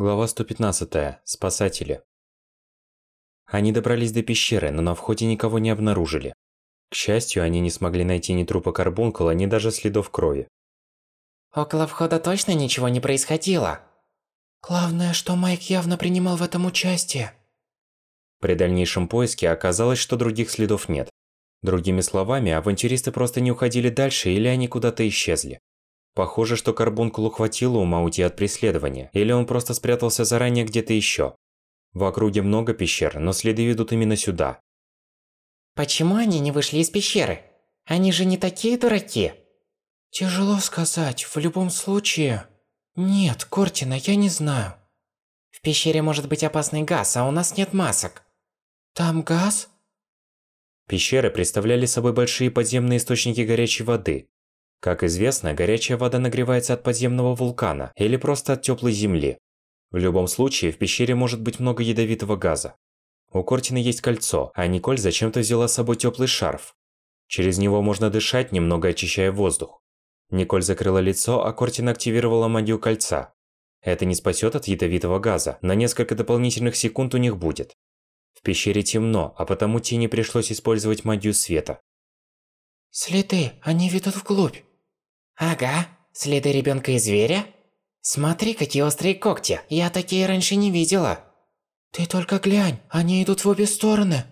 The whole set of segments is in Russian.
Глава 115. Спасатели. Они добрались до пещеры, но на входе никого не обнаружили. К счастью, они не смогли найти ни трупа карбункула, ни даже следов крови. Около входа точно ничего не происходило. Главное, что Майк явно принимал в этом участие. При дальнейшем поиске оказалось, что других следов нет. Другими словами, авантюристы просто не уходили дальше или они куда-то исчезли. Похоже, что Карбункулу хватило ума уйти от преследования, или он просто спрятался заранее где-то еще. В округе много пещер, но следы ведут именно сюда. Почему они не вышли из пещеры? Они же не такие дураки. Тяжело сказать, в любом случае... Нет, Кортина, я не знаю. В пещере может быть опасный газ, а у нас нет масок. Там газ? Пещеры представляли собой большие подземные источники горячей воды, как известно, горячая вода нагревается от подземного вулкана или просто от теплой земли. В любом случае, в пещере может быть много ядовитого газа. У Кортины есть кольцо, а Николь зачем-то взяла с собой теплый шарф. Через него можно дышать, немного очищая воздух. Николь закрыла лицо, а Кортина активировала магию кольца. Это не спасет от ядовитого газа, на несколько дополнительных секунд у них будет. В пещере темно, а потому тени пришлось использовать магию света. Следы, они ведут вглубь. Ага, следы ребенка и зверя? Смотри, какие острые когти, я такие раньше не видела. Ты только глянь, они идут в обе стороны.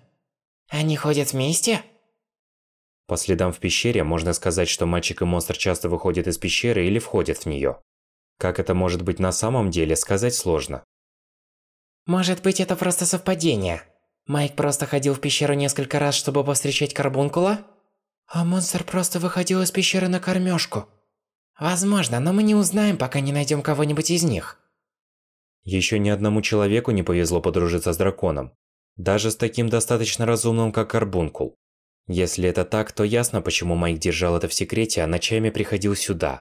Они ходят вместе? По следам в пещере можно сказать, что мальчик и монстр часто выходят из пещеры или входят в нее. Как это может быть на самом деле, сказать сложно. Может быть, это просто совпадение. Майк просто ходил в пещеру несколько раз, чтобы повстречать карбункула? А монстр просто выходил из пещеры на кормёжку. Возможно, но мы не узнаем, пока не найдем кого-нибудь из них. Еще ни одному человеку не повезло подружиться с драконом. Даже с таким достаточно разумным, как Карбункул. Если это так, то ясно, почему Майк держал это в секрете, а ночами приходил сюда.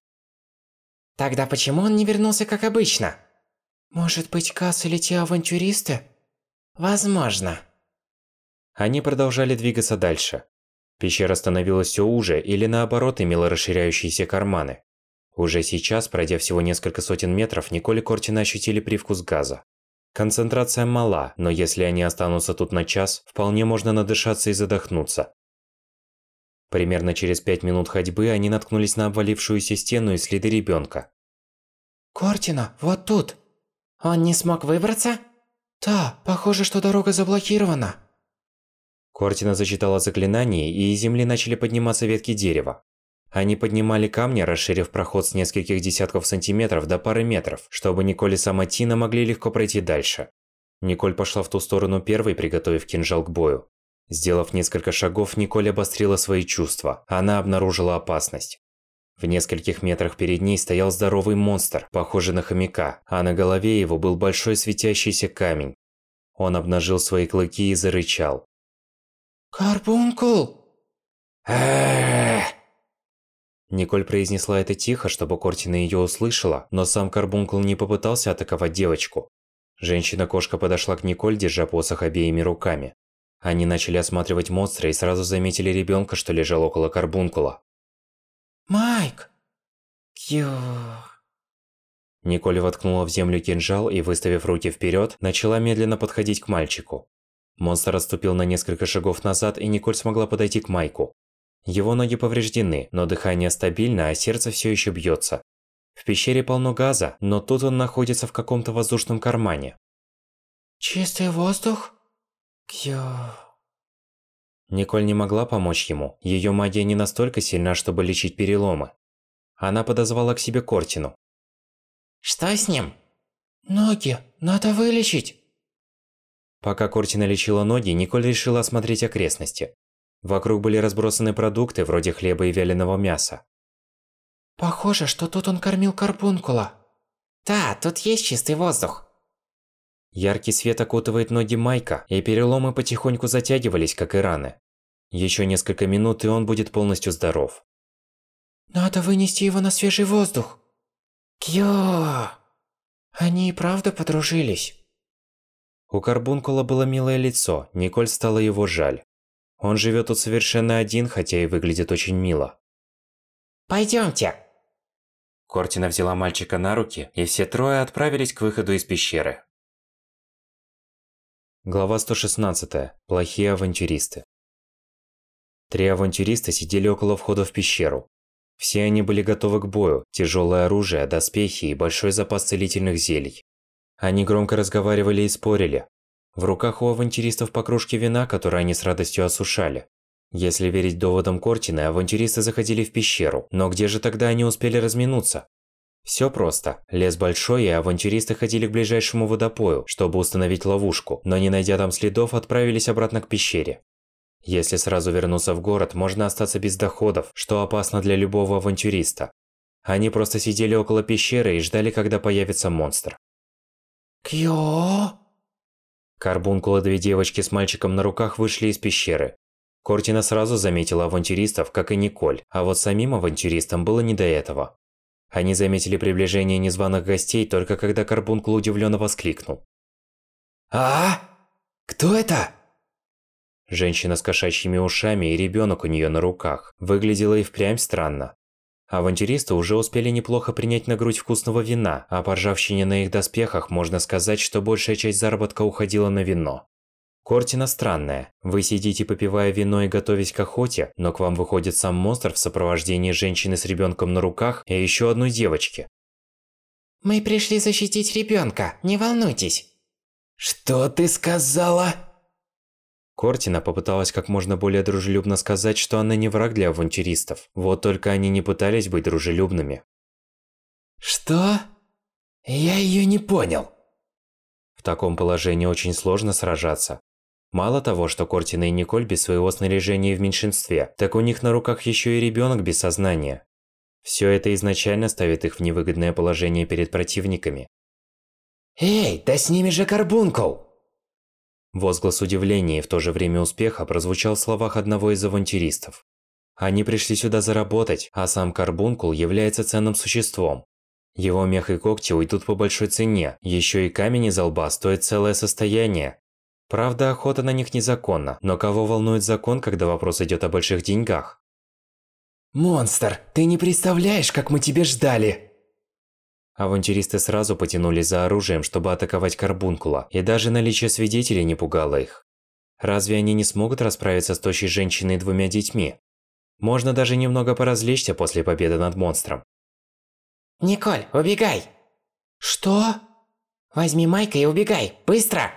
Тогда почему он не вернулся, как обычно? Может быть, Касс или те авантюристы? Возможно. Они продолжали двигаться дальше. Пещера становилась все уже или наоборот имела расширяющиеся карманы. Уже сейчас, пройдя всего несколько сотен метров, Николь и Кортина ощутили привкус газа. Концентрация мала, но если они останутся тут на час, вполне можно надышаться и задохнуться. Примерно через пять минут ходьбы они наткнулись на обвалившуюся стену и следы ребенка. «Кортина, вот тут!» «Он не смог выбраться?» «Да, похоже, что дорога заблокирована». Кортина зачитала заклинание, и из земли начали подниматься ветки дерева. Они поднимали камни, расширив проход с нескольких десятков сантиметров до пары метров, чтобы Николь и сама Тина могли легко пройти дальше. Николь пошла в ту сторону первой, приготовив кинжал к бою. Сделав несколько шагов, Николь обострила свои чувства. Она обнаружила опасность. В нескольких метрах перед ней стоял здоровый монстр, похожий на хомяка, а на голове его был большой светящийся камень. Он обнажил свои клыки и зарычал. «Карбункул!» Николь произнесла это тихо, чтобы Кортина ее услышала, но сам Карбункул не попытался атаковать девочку. Женщина-кошка подошла к Николь, держа посох обеими руками. Они начали осматривать монстра и сразу заметили ребенка, что лежал около Карбункула. «Майк!» Кью... Николь воткнула в землю кинжал и, выставив руки вперед, начала медленно подходить к мальчику. Монстр отступил на несколько шагов назад, и Николь смогла подойти к Майку. Его ноги повреждены, но дыхание стабильно, а сердце все еще бьется. В пещере полно газа, но тут он находится в каком-то воздушном кармане. «Чистый воздух?» Кью... Николь не могла помочь ему. Ее магия не настолько сильна, чтобы лечить переломы. Она подозвала к себе Кортину. Что с ним? Ноги. Надо вылечить. Пока Кортина лечила ноги, Николь решила осмотреть окрестности. Вокруг были разбросаны продукты вроде хлеба и вяленого мяса. Похоже, что тут он кормил карпункула. Да, тут есть чистый воздух. Яркий свет окутывает ноги Майка, и переломы потихоньку затягивались, как и раны. Еще несколько минут, и он будет полностью здоров. Надо вынести его на свежий воздух. Кью! Они и правда подружились. У Карбункула было милое лицо, Николь стало его жаль. Он живет тут совершенно один, хотя и выглядит очень мило. Пойдемте. Кортина взяла мальчика на руки, и все трое отправились к выходу из пещеры. Глава 116. Плохие авантюристы. Три авантюриста сидели около входа в пещеру. Все они были готовы к бою, тяжелое оружие, доспехи и большой запас целительных зелий. Они громко разговаривали и спорили. В руках у авантюристов по кружке вина, которую они с радостью осушали. Если верить доводам Кортины, авантюристы заходили в пещеру, но где же тогда они успели разминуться? Все просто. Лес большой, и авантюристы ходили к ближайшему водопою, чтобы установить ловушку, но не найдя там следов, отправились обратно к пещере. Если сразу вернуться в город, можно остаться без доходов, что опасно для любого авантюриста. Они просто сидели около пещеры и ждали, когда появится монстр. Кьё? Карбункул и две девочки с мальчиком на руках вышли из пещеры. Кортина сразу заметила авантюристов, как и Николь, а вот самим авантюристам было не до этого. Они заметили приближение незваных гостей только когда Карбункул удивленно воскликнул. А? Кто это? Женщина с кошачьими ушами и ребенок у нее на руках. Выглядела и впрямь странно. Авантюристы уже успели неплохо принять на грудь вкусного вина, а по ржавчине на их доспехах можно сказать, что большая часть заработка уходила на вино. Кортина странная. Вы сидите попивая вино и готовясь к охоте, но к вам выходит сам монстр в сопровождении женщины с ребенком на руках и еще одной девочки. Мы пришли защитить ребенка, не волнуйтесь. Что ты сказала? Кортина попыталась как можно более дружелюбно сказать, что она не враг для авантюристов. Вот только они не пытались быть дружелюбными. Что? Я ее не понял. В таком положении очень сложно сражаться. Мало того, что Кортина и Николь без своего снаряжения в меньшинстве, так у них на руках еще и ребенок без сознания. Все это изначально ставит их в невыгодное положение перед противниками. Эй, да с ними же Карбункул! Возглас удивления и в то же время успеха прозвучал в словах одного из авантюристов. Они пришли сюда заработать, а сам Карбункул является ценным существом. Его мех и когти уйдут по большой цене, еще и камень из лба стоит целое состояние, Правда, охота на них незаконна, но кого волнует закон, когда вопрос идет о больших деньгах? Монстр, ты не представляешь, как мы тебе ждали! Авантюристы сразу потянулись за оружием, чтобы атаковать Карбункула, и даже наличие свидетелей не пугало их. Разве они не смогут расправиться с тощей женщиной и двумя детьми? Можно даже немного поразвлечься после победы над монстром. Николь, убегай! Что? Возьми Майка и убегай, быстро!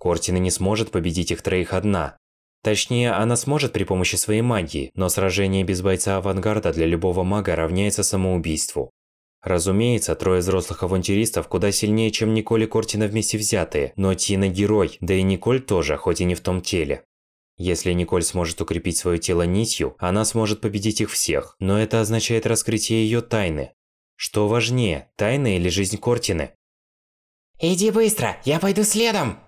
Кортина не сможет победить их троих одна. Точнее, она сможет при помощи своей магии, но сражение без бойца авангарда для любого мага равняется самоубийству. Разумеется, трое взрослых авантюристов куда сильнее, чем Николь и Кортина вместе взятые, но Тина герой, да и Николь тоже, хоть и не в том теле. Если Николь сможет укрепить свое тело нитью, она сможет победить их всех, но это означает раскрытие ее тайны. Что важнее, тайна или жизнь Кортины? Иди быстро, я пойду следом!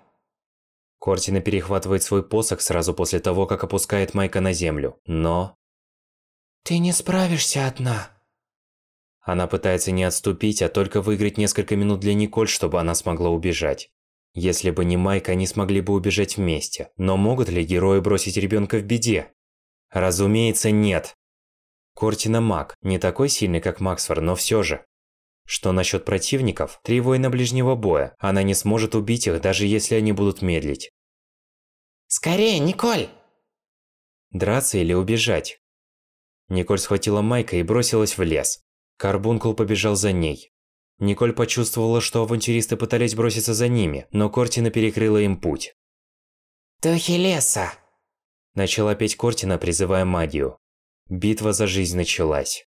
Кортина перехватывает свой посох сразу после того, как опускает Майка на землю, но... Ты не справишься одна. Она пытается не отступить, а только выиграть несколько минут для Николь, чтобы она смогла убежать. Если бы не Майк, они смогли бы убежать вместе. Но могут ли герои бросить ребенка в беде? Разумеется, нет. Кортина маг, не такой сильный, как Максфор, но все же. Что насчет противников? Три воина ближнего боя. Она не сможет убить их, даже если они будут медлить. Скорее, Николь! Драться или убежать? Николь схватила Майка и бросилась в лес. Карбункул побежал за ней. Николь почувствовала, что авантюристы пытались броситься за ними, но Кортина перекрыла им путь. Духи леса! Начала петь Кортина, призывая магию. Битва за жизнь началась.